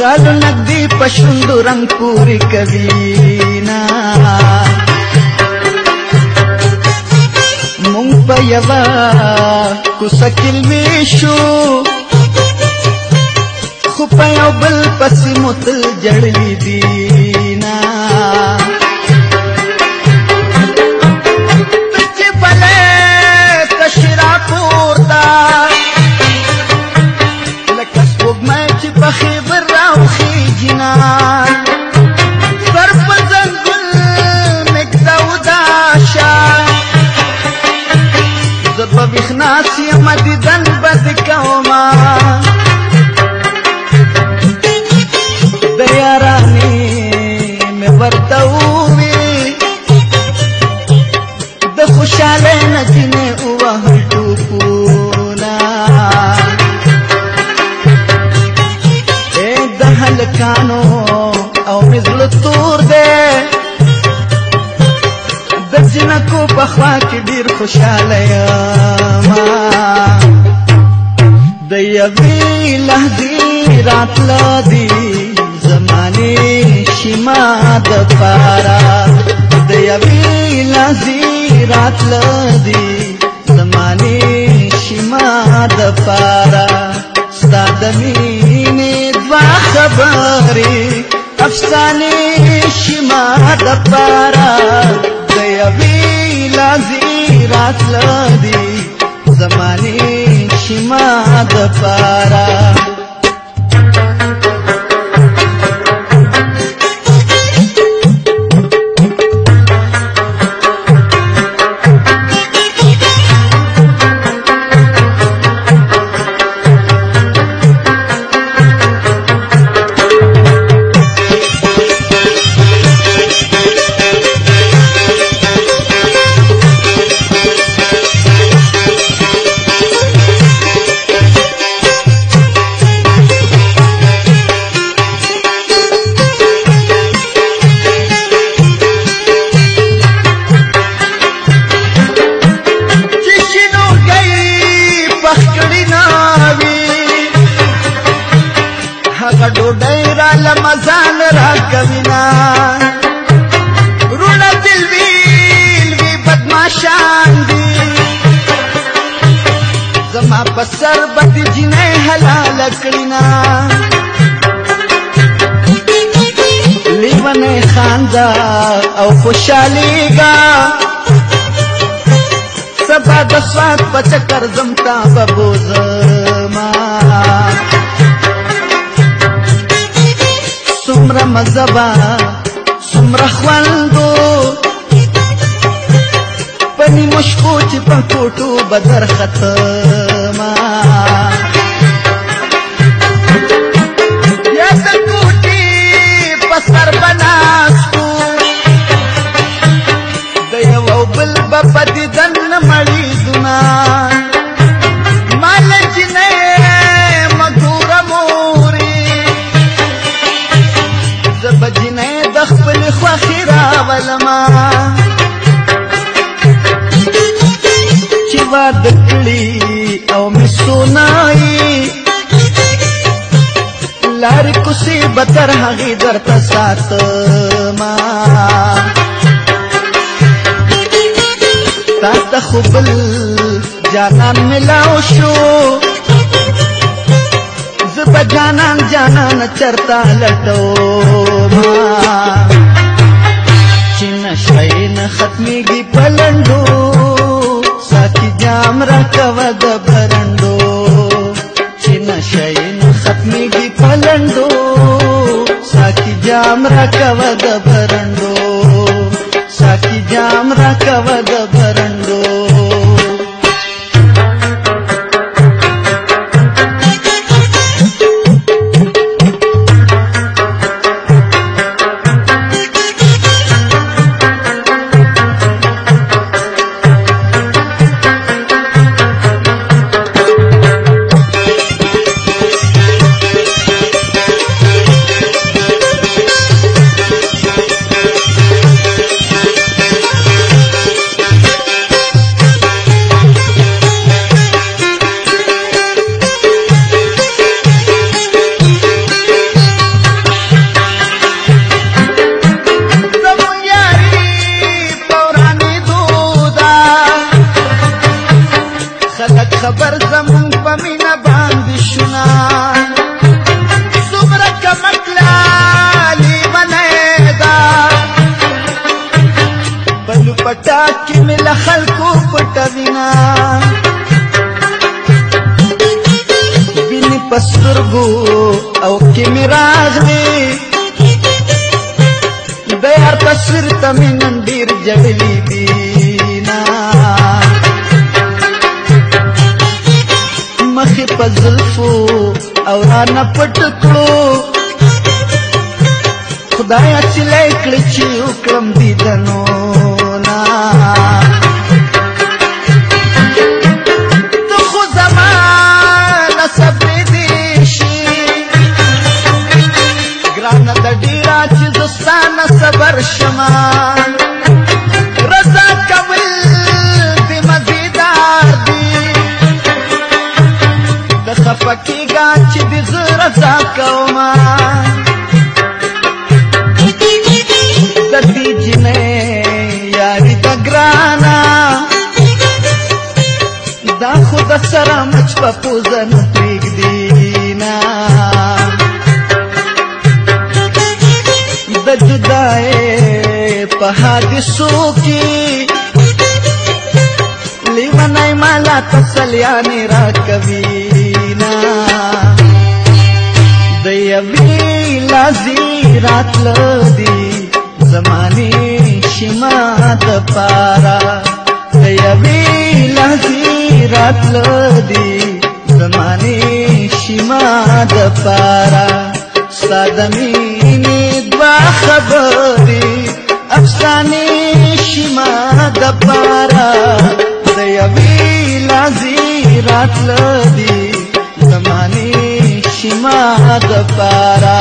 سالو ندی پشوندو رنگ پوری کوینا مونږ په یوا کوسکل میشو خو په یو بل پس متل جړلی دینا زبا بخناس يما ديدن بد كوما دياراني دخوش علينا دخشاله نسينه وهل ايه اے دهلکانو جنکو په خوا کې ډیر خوشاله یم د یوې لحظې راتله دي زمانې شیما د پارا د یوې لحظې راتله دي زمانې شیما د پارا ستاد مینې دوا خبرې افسانې شیما د پارا یوی لازی راتل دی زمانی شما د پارا هغه ډوډۍ را لمزان را کوینا رونا دل ویل وی بدمعشان دی زما په سر باندې جنې حلال کړینا لیوانه خاندا او خوشالي گا سبا د سواد په چکر زمتا ببوزه مزبا سمره خواندو پنی مشکو چې په ټوټو بدر خطر به تر هغې درته ساتما تاته خو بل جانان میلاو شو زه به جانان جانان چرته لټوما چې نشه یې نه ختمېږي په لنډو ساکي جام را کوه د برنډو چې نشه یې نه ختمېږي په لنډو आम रखवद भरन्दो साकी जाम रखवद سره مې نن ډیر جړلې دي مخې په زلفو او را نه پټ کړو خدایا چې لای کړ چې وکړم دیدنو نا حادثو کی لیونای مالا تسلیانی را کوینا دیوی لازی رات لدی زمانی شما د پارا دیوی لازی رات لدی زمانی شما د پارا ساده مینې دوه خبر افسانې شیما د پارا د یوې لازی راتل دی زمانه شیما د پارا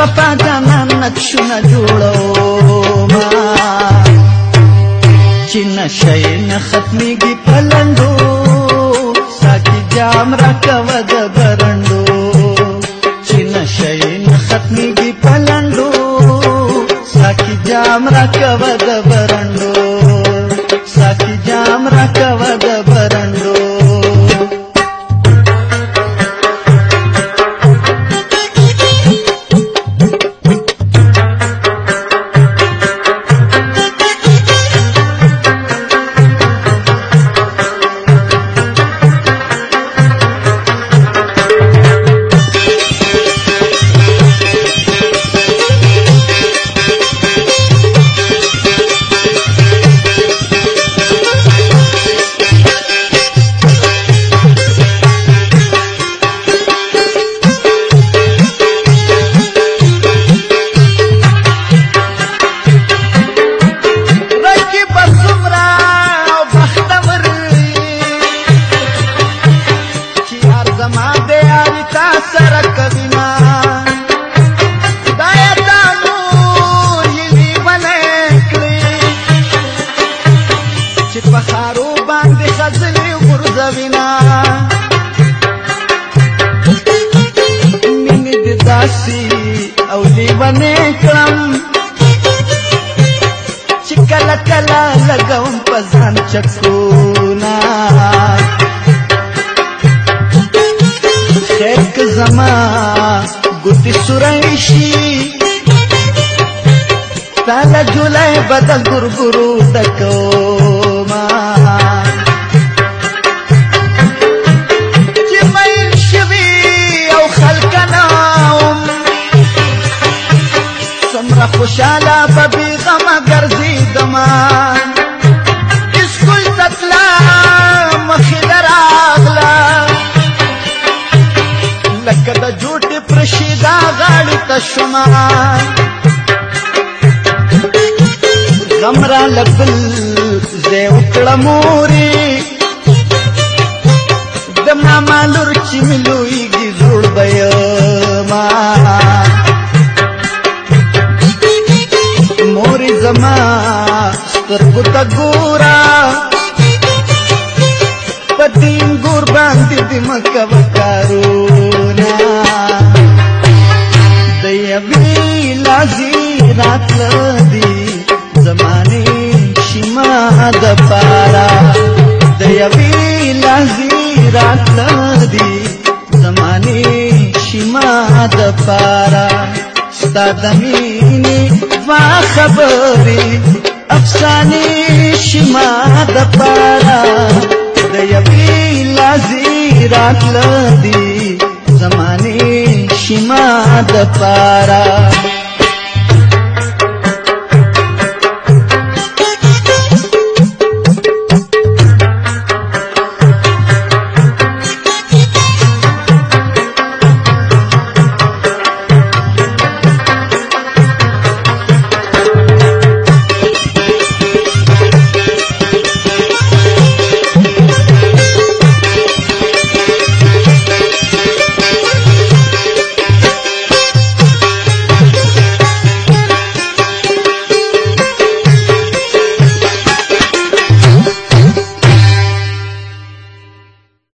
पपा जा न छोड़ो चिन शइ न ख़तमी राम राम कवद बरण زما دې اړتا سره کوینا دایتا نور یلی ولې کړی چې په خارو باندې خزلې ورځوینا مين دې داسي او دې باندې کړم چې کلا کلا لګوم په ځان چکو ګوتی سورای شي تاله جولای بد ګورګورو تکو ما چې مې شوي او خلکنا څومره خوشاله په بي غمه ګرځي دما ماشومان غم را لبل زه وکړه مورې د ماما لور چې مې لویږي زوړ به یمه مورې زما سترګو ته ګوره په دین ګور باندې دې مه کوه کارونه یوی لازی راتل دی زمانی شما د پارا د یوی لازی راتل دی زمانی شما د پارا ستا د مینې وا خبرې افسانې شما د پارا د یوی لازی راتل دی زمانی شما د پاره